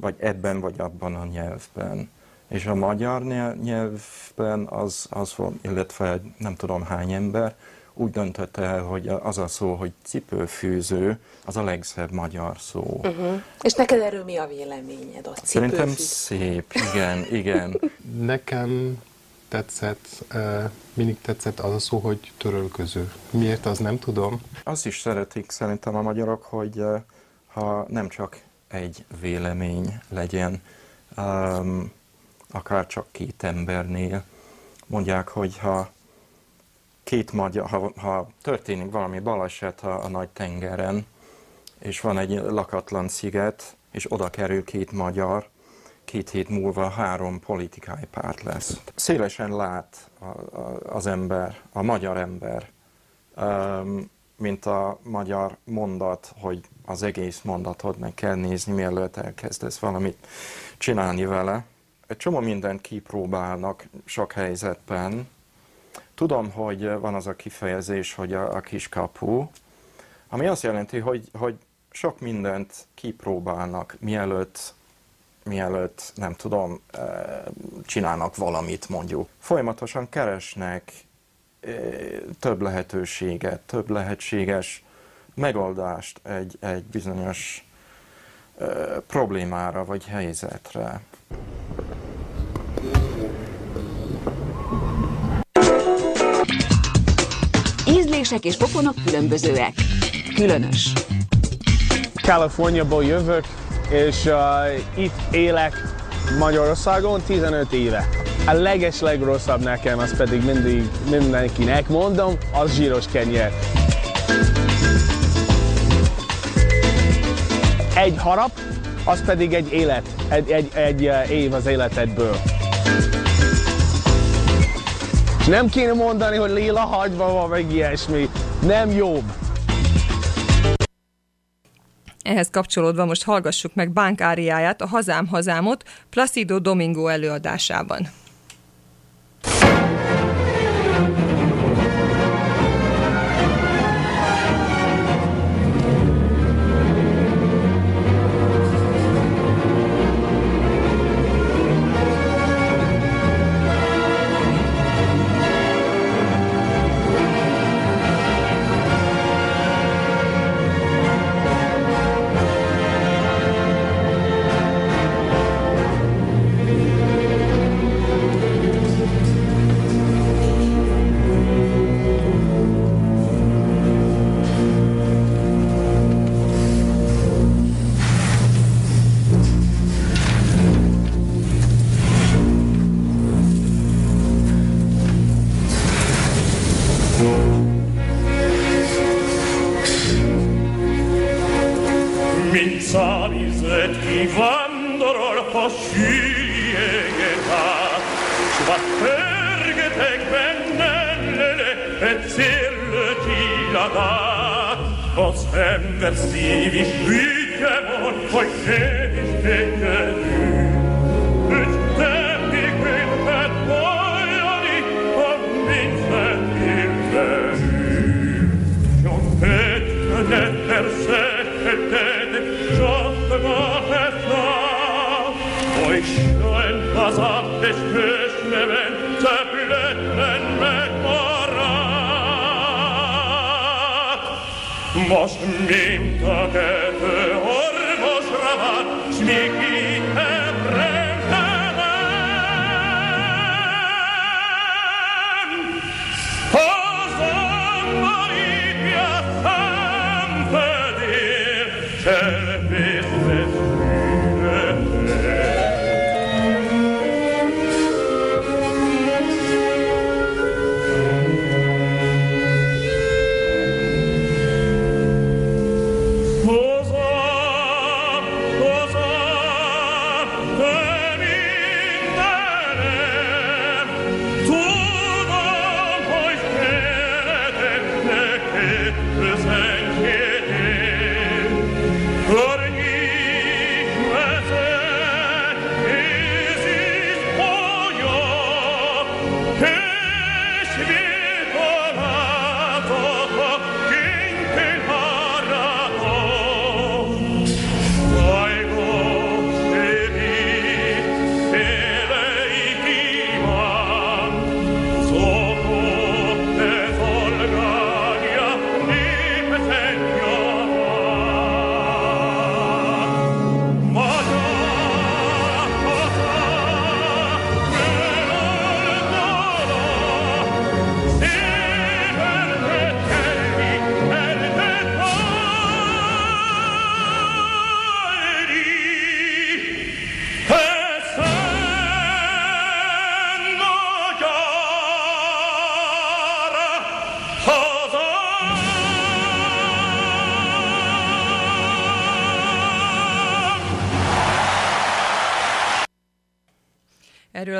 Speaker 27: vagy ebben vagy abban a nyelvben. És a magyar nyelvben az, az volt, illetve nem tudom hány ember, úgy döntött el, hogy az a szó, hogy cipőfűző, az a legszebb magyar szó.
Speaker 30: Uh-huh. És neked erről mi a véleményed? A
Speaker 27: Szerintem szép, igen, igen.
Speaker 29: Nekem tetszett, mindig tetszett az a szó, hogy törölköző. Miért, az nem tudom.
Speaker 27: Azt is szeretik szerintem a magyarok, hogy ha nem csak egy vélemény legyen, um, akár csak két embernél, mondják, hogy ha két magyar, ha, ha történik valami baleset a, a nagy tengeren, és van egy lakatlan sziget, és oda kerül két magyar, két hét múlva három politikai párt lesz. Szélesen lát a, a, az ember, a magyar ember, um, mint a magyar mondat, hogy az egész mondatot meg kell nézni, mielőtt elkezdesz valamit csinálni vele. Egy csomó mindent kipróbálnak sok helyzetben. Tudom, hogy van az a kifejezés, hogy a, a kiskapu, ami azt jelenti, hogy, hogy sok mindent kipróbálnak, mielőtt mielőtt, nem tudom, csinálnak valamit mondjuk. Folyamatosan keresnek több lehetőséget, több lehetséges megoldást egy, egy bizonyos problémára vagy helyzetre.
Speaker 31: Ízlések és pofonok különbözőek. Különös.
Speaker 32: Kaliforniából jövök, és uh, itt élek Magyarországon 15 éve. A leges legrosszabb nekem, az pedig mindig mindenkinek mondom, az zsíros kenyér. Egy harap, az pedig egy élet, egy, egy, egy év az életedből. Nem kéne mondani, hogy lila hagyva van, meg ilyesmi. Nem jobb.
Speaker 33: Ehhez kapcsolódva most hallgassuk meg Bánk áriáját, a Hazám Hazámot Placido Domingo előadásában.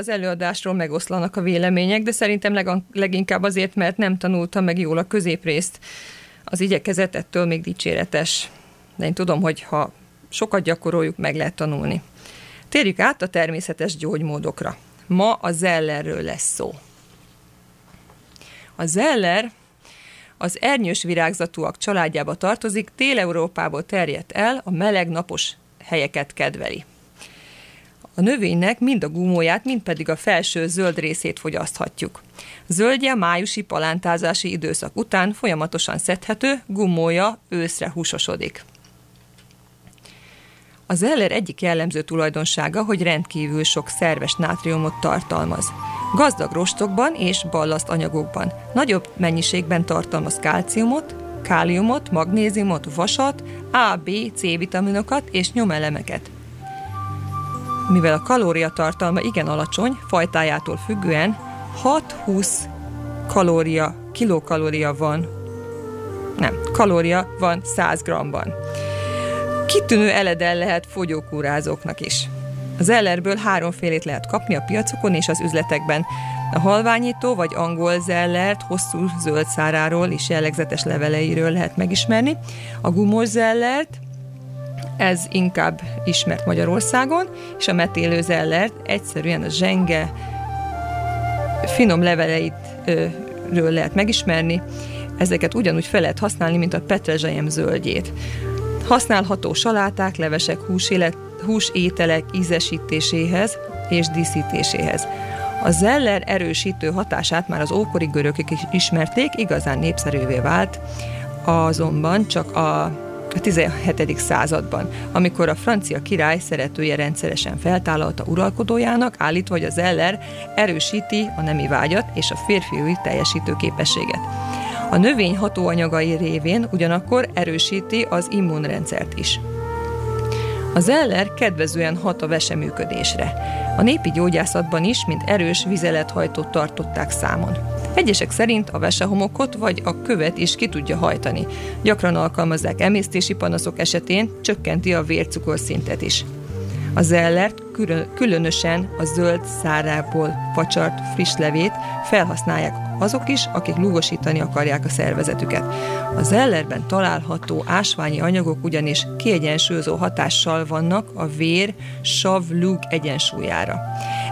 Speaker 12: Az előadásról megoszlanak a vélemények, de szerintem leg, leginkább azért, mert nem tanultam meg jól a középrészt. Az igyekezet ettől még dicséretes. De én tudom, hogy ha sokat gyakoroljuk, meg lehet tanulni. Térjük át a természetes gyógymódokra. Ma a zellerről lesz szó. A zeller az ernyős virágzatúak családjába tartozik, Dél-Európából terjedt el, a meleg napos helyeket kedveli. A növénynek mind a gumóját, mind pedig a felső zöld részét fogyaszthatjuk. Zöldje májusi palántázási időszak után folyamatosan szedhető, gumója őszre húsosodik. A zeller egyik jellemző tulajdonsága, hogy rendkívül sok szerves nátriumot tartalmaz. Gazdag rostokban és ballaszt anyagokban. Nagyobb mennyiségben tartalmaz kálciumot, káliumot, magnéziumot, vasat, A, B, C vitaminokat és nyomelemeket. Mivel a kalóriatartalma igen alacsony, fajtájától függően 6-20 kalória, kilokalória van, nem, kalória van 100 g-ban. Kitűnő eledel lehet fogyókúrázóknak is. Az ellerből háromfélét lehet kapni a piacokon és az üzletekben. A halványító vagy angol zellert hosszú zöld száráról és jellegzetes leveleiről lehet megismerni. A gumos zellert ez inkább ismert Magyarországon, és a metélő zellert egyszerűen a zsenge finom leveleitről lehet megismerni, ezeket ugyanúgy fel lehet használni, mint a petrezselyem zöldjét. Használható saláták, levesek, húsélet, húsételek ízesítéséhez és díszítéséhez. A zeller erősítő hatását már az ókori görögök is ismerték, igazán népszerűvé vált, azonban csak a a 17. században, amikor a francia király szeretője rendszeresen feltállalta uralkodójának, állítva, hogy az eller erősíti a nemi vágyat és a férfiúi teljesítő képességet. A növény hatóanyagai révén ugyanakkor erősíti az immunrendszert is. Az eller kedvezően hat a veseműködésre. A népi gyógyászatban is, mint erős vizelethajtót tartották számon. Egyesek szerint a vesehomokot vagy a követ is ki tudja hajtani. Gyakran alkalmazzák emésztési panaszok esetén, csökkenti a vércukorszintet is. A zellert különösen a zöld szárából facsart friss levét felhasználják azok is, akik lúgosítani akarják a szervezetüket. A zellerben található ásványi anyagok ugyanis kiegyensúlyozó hatással vannak a vér sav-lúg egyensúlyára.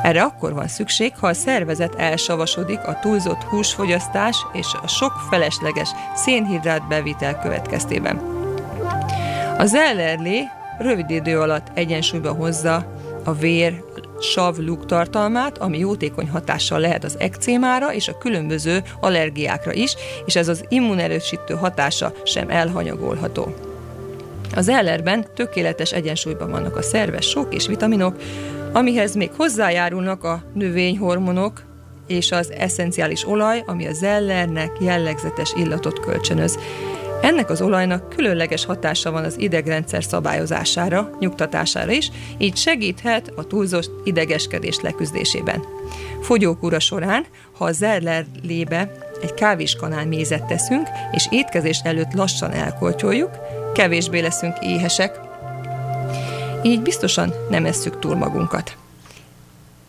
Speaker 12: Erre akkor van szükség, ha a szervezet elsavasodik a túlzott húsfogyasztás és a sok felesleges szénhidrát bevitel következtében. A zellerlé rövid idő alatt egyensúlyba hozza a vér sav tartalmát, ami jótékony hatással lehet az ekcémára és a különböző allergiákra is, és ez az immunerősítő hatása sem elhanyagolható. Az ellerben tökéletes egyensúlyban vannak a szerves sok és vitaminok, amihez még hozzájárulnak a növényhormonok és az eszenciális olaj, ami a zellernek jellegzetes illatot kölcsönöz. Ennek az olajnak különleges hatása van az idegrendszer szabályozására, nyugtatására is, így segíthet a túlzott idegeskedés leküzdésében. Fogyókúra során, ha a zerlerlébe egy kávéskanál mézet teszünk, és étkezés előtt lassan elkoltyoljuk, kevésbé leszünk éhesek, így biztosan nem esszük túl magunkat.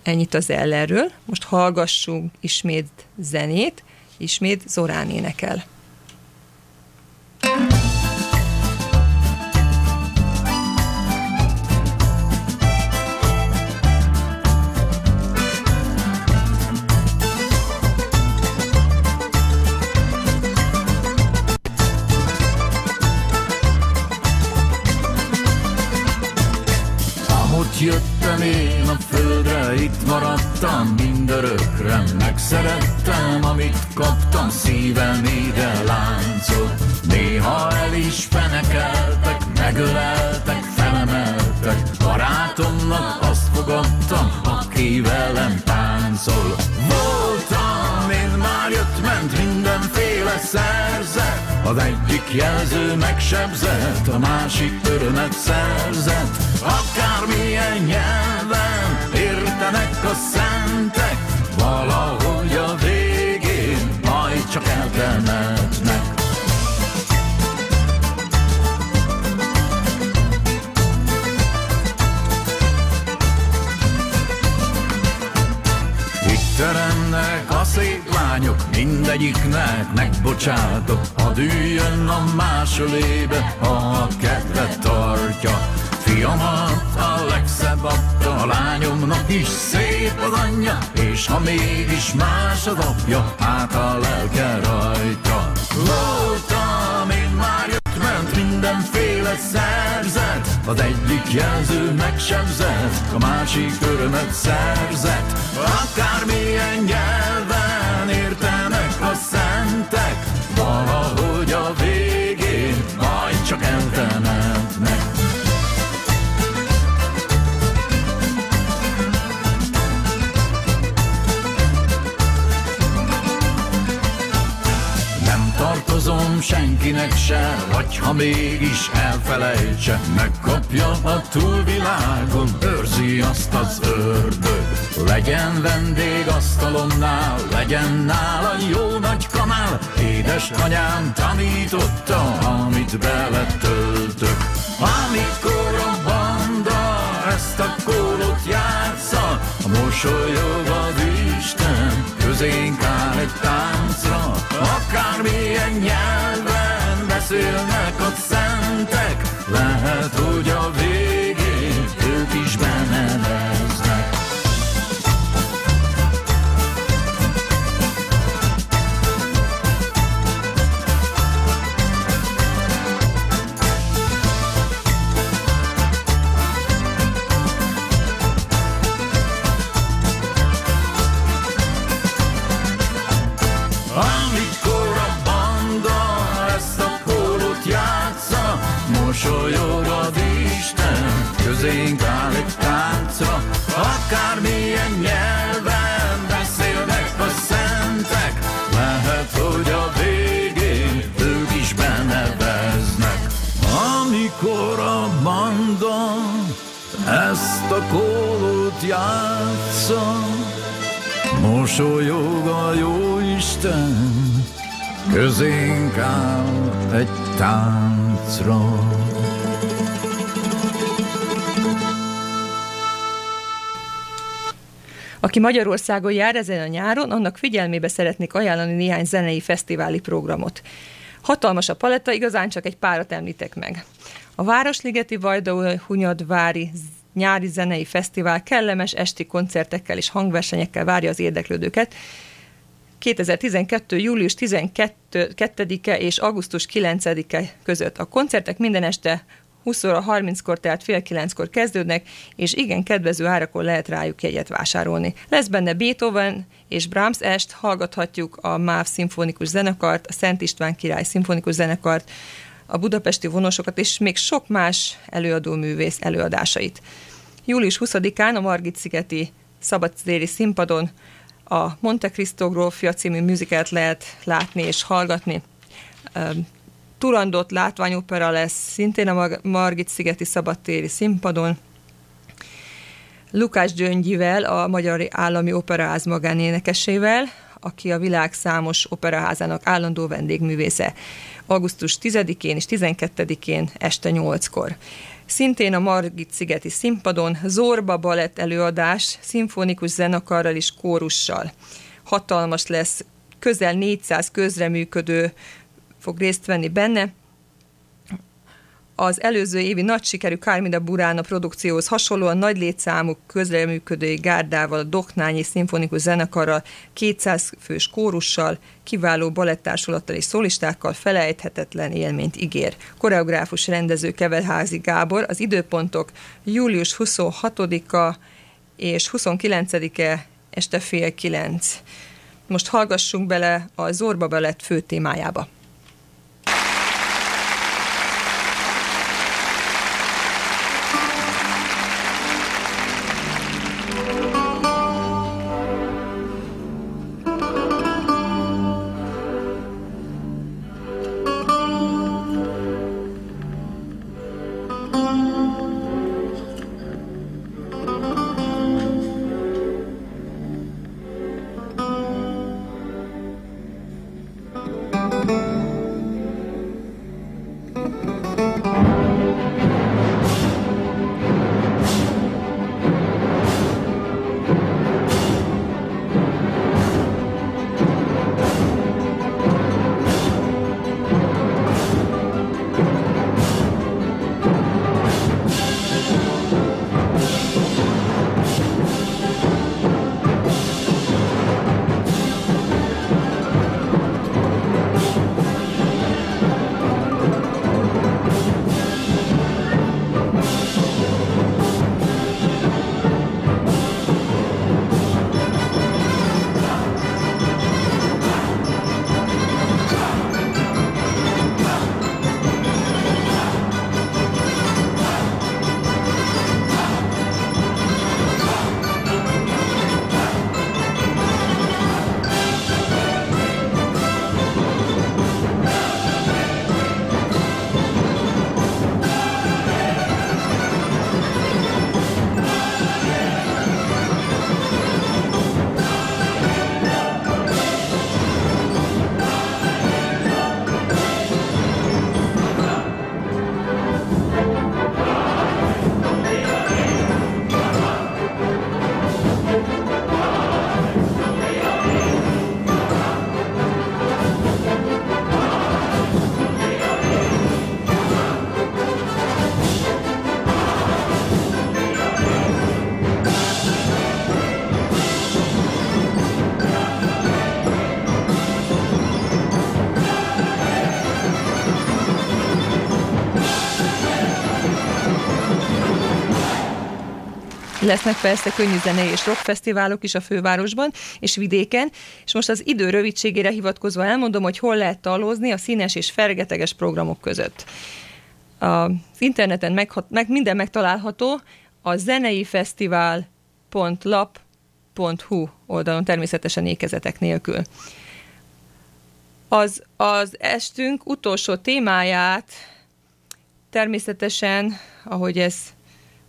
Speaker 12: Ennyit az ellerről, most hallgassunk ismét zenét, ismét Zorán énekel.
Speaker 10: jöttem én a földre, itt maradtam mindörökre. Megszerettem, amit kaptam, szívem ide láncolt. Néha el is fenekeltek, megöleltek, felemeltek. Barátomnak azt fogadtam, aki velem táncol. Voltam, én már jött, ment mindenféle szerzem az egyik jelző megsebzett, a másik örömet szerzett, akármilyen nyelven értenek a szentek, valahogy a végén majd csak eltemetnek. Lányok, mindegyiknek megbocsátok, hadd üljön a másolébe, ha a kedvet tartja. Fiamat a legszebb adta, a lányomnak is szép az anyja, és ha mégis más az apja, hát a lelke rajta. Voltam, én már jött, ment mindenféle szerzet, az egyik jelző megsebzett, a másik örömet szerzett. Akármilyen nyelven értenek a szentek, valahogy senkinek se, vagy ha mégis elfelejtse, megkapja a túlvilágon, őrzi azt az ördög. Legyen vendég asztalomnál, legyen nála jó nagy kanál, édes anyám tanította, amit beletöltök. Amikor a banda ezt a kólot játsza, mosolyog az Isten, közénk áll egy táncra, akármilyen nyelven beszélnek a szentek, lehet, hogy a
Speaker 12: Magyarországon jár ezen a nyáron, annak figyelmébe szeretnék ajánlani néhány zenei fesztiváli programot. Hatalmas a paletta, igazán csak egy párat említek meg. A Városligeti Vajda Hunyadvári nyári zenei fesztivál kellemes esti koncertekkel és hangversenyekkel várja az érdeklődőket. 2012. július 12-e és augusztus 9-e között. A koncertek minden este 20 óra 30-kor, tehát fél 9-kor kezdődnek, és igen kedvező árakon lehet rájuk jegyet vásárolni. Lesz benne Beethoven és Brahms est, hallgathatjuk a MÁV szimfonikus zenekart, a Szent István király szimfonikus zenekart, a budapesti vonosokat és még sok más előadó művész előadásait. Július 20-án a Margit-szigeti szabadtéri színpadon a Monte Cristo grófja című műzikát lehet látni és hallgatni. Turandot látványopera lesz szintén a Margit-szigeti szabadtéri színpadon. Lukács Gyöngyivel, a Magyar Állami Operaház magánénekesével, aki a világ számos operaházának állandó vendégművésze. Augusztus 10-én és 12-én este 8-kor. Szintén a Margit szigeti színpadon Zorba balett előadás szimfonikus zenekarral és kórussal. Hatalmas lesz, közel 400 közreműködő fog részt venni benne. Az előző évi nagy sikerű Kármida Burána produkcióhoz hasonlóan nagy létszámú közreműködői gárdával, a Doknányi szimfonikus zenekarral, 200 fős kórussal, kiváló balettársulattal és szólistákkal felejthetetlen élményt ígér. Koreográfus rendező Keverházi Gábor, az időpontok július 26-a és 29-e este fél kilenc. Most hallgassunk bele a Zorba Balett fő témájába. Lesznek persze könnyű zenei és rockfesztiválok is a fővárosban és vidéken, és most az idő rövidségére hivatkozva elmondom, hogy hol lehet talózni a színes és fergeteges programok között. Az interneten meg, meg minden megtalálható, a zenei fesztivál.lap.hu oldalon természetesen ékezetek nélkül. Az, az estünk utolsó témáját természetesen, ahogy ez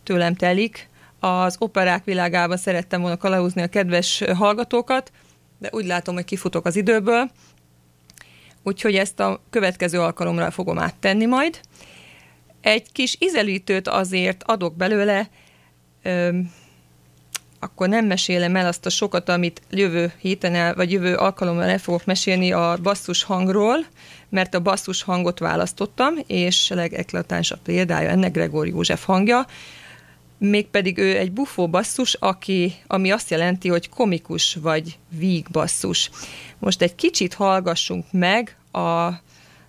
Speaker 12: tőlem telik, az operák világába szerettem volna kalauzni a kedves hallgatókat, de úgy látom, hogy kifutok az időből, úgyhogy ezt a következő alkalomra fogom áttenni majd. Egy kis ízelítőt azért adok belőle, öm, akkor nem mesélem el azt a sokat, amit jövő héten el, vagy jövő alkalommal el fogok mesélni a basszus hangról, mert a basszus hangot választottam, és legeklatánsabb példája ennek Gregor József hangja, mégpedig ő egy bufó basszus, aki, ami azt jelenti, hogy komikus vagy víg basszus. Most egy kicsit hallgassunk meg a,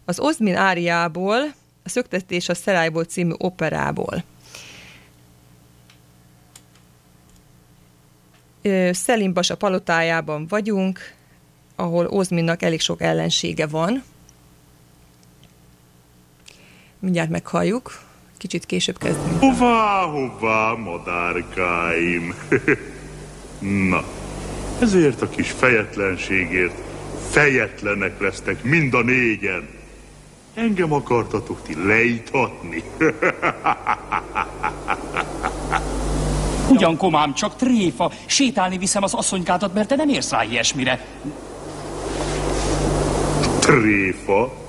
Speaker 12: az Ozmin áriából, a Szöktetés a Szerályból című operából. Szelimbas a palotájában vagyunk, ahol Ozminnak elég sok ellensége van. Mindjárt meghalljuk. Kicsit később kezdünk.
Speaker 34: Hová, hová, madárkáim? Na, ezért a kis fejetlenségért fejetlenek lesztek mind a négyen. Engem akartatok ti lejtatni?
Speaker 35: Ugyan, komám, csak tréfa. Sétálni viszem az asszonykádat, mert te nem érsz rá ilyesmire.
Speaker 34: Tréfa?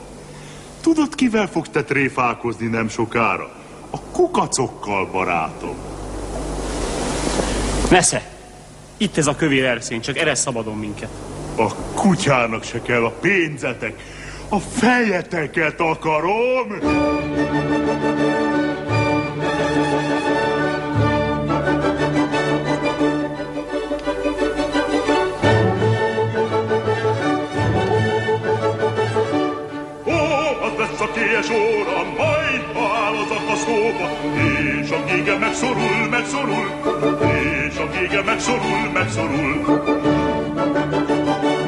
Speaker 34: Tudod, kivel fogsz te tréfálkozni nem sokára? A kukacokkal, barátom.
Speaker 35: Nesze, itt ez a kövér erszény, csak erre szabadon minket.
Speaker 34: A kutyának se kell a pénzetek, a fejeteket akarom!
Speaker 33: Lesz a kies óra, majd áll az akasztóba, és a gége megszorul, megszorul, és a gége megszorul, megszorul.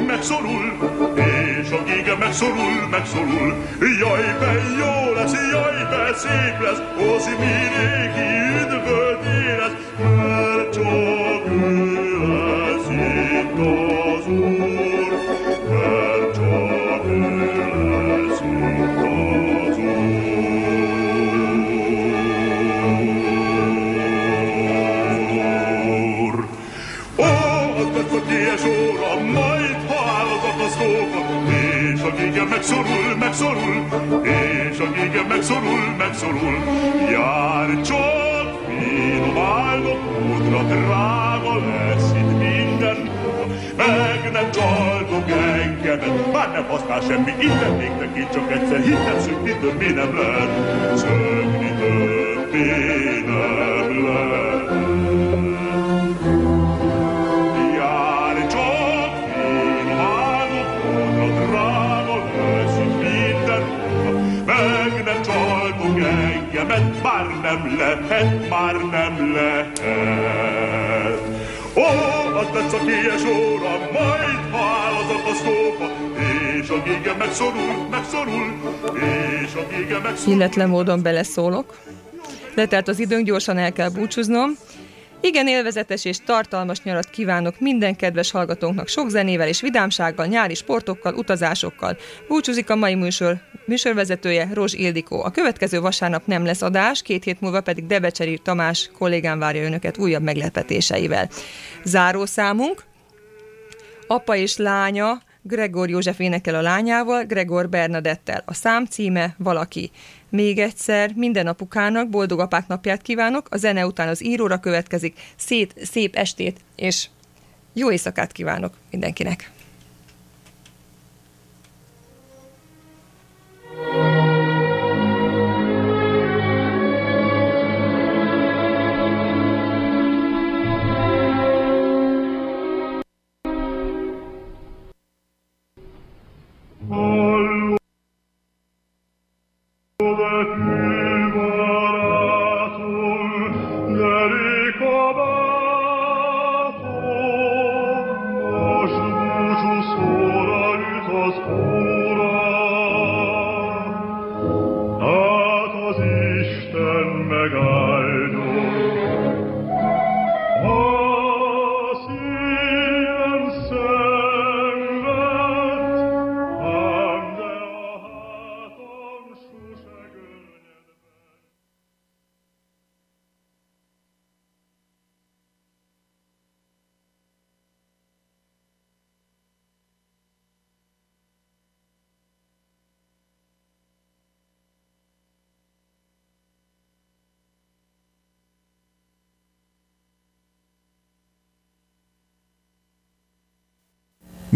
Speaker 33: Megszorul, és a gége megszorul, megszorul. Jaj, be jó lesz, jaj, be szép lesz, Ózi mi régi üdvöt érez, mert csak ő lesz itt az Úr, megszorul. Jár csak finom áldott útra, drága lesz minden meg nem csaltok engemet, már nem használ semmi, innen még neki csak egyszer, hitem szökni többé nem lehet, szökni többé nem lehet. Nem lehet, már nem lehet. Ó, az lesz a kies óra, majd ha áll az akasztóba, és a gége megszorul, megszorul, és a gége megszorul.
Speaker 12: Illetlen módon beleszólok. Letelt az időnk, gyorsan el kell búcsúznom. Igen, élvezetes és tartalmas nyarat kívánok minden kedves hallgatónknak sok zenével és vidámsággal, nyári sportokkal, utazásokkal. Búcsúzik a mai műsor műsorvezetője Rozs Ildikó. A következő vasárnap nem lesz adás, két hét múlva pedig Debecseri Tamás kollégám várja önöket újabb meglepetéseivel. Zárószámunk, apa és lánya, Gregor József énekel a lányával, Gregor Bernadettel. A szám címe Valaki. Még egyszer minden apukának boldog apák napját kívánok, a zene után az íróra következik, szét, szép estét, és jó éjszakát kívánok mindenkinek!
Speaker 36: All that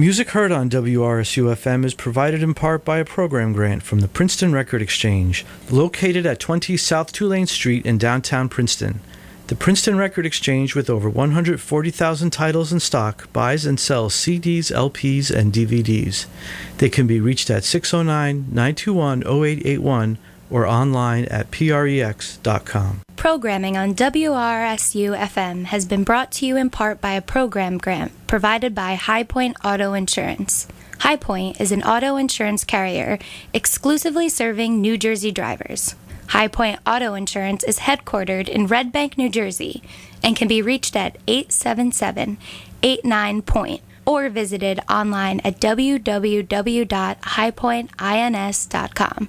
Speaker 36: Music heard on WRSU FM is provided in part by a program grant from the Princeton Record Exchange, located at 20 South Tulane Street in downtown Princeton. The Princeton Record Exchange, with over 140,000 titles in stock, buys and sells CDs, LPs, and DVDs. They can be reached at 609 921 0881 or online at prex.com.
Speaker 37: Programming on WRSU FM has been brought to you in part by a program grant provided by High Point Auto Insurance. High Point is an auto insurance carrier exclusively serving New Jersey drivers. High Point Auto Insurance is headquartered in Red Bank, New Jersey, and can be reached at 877 89 Point or visited online at www.highpointins.com.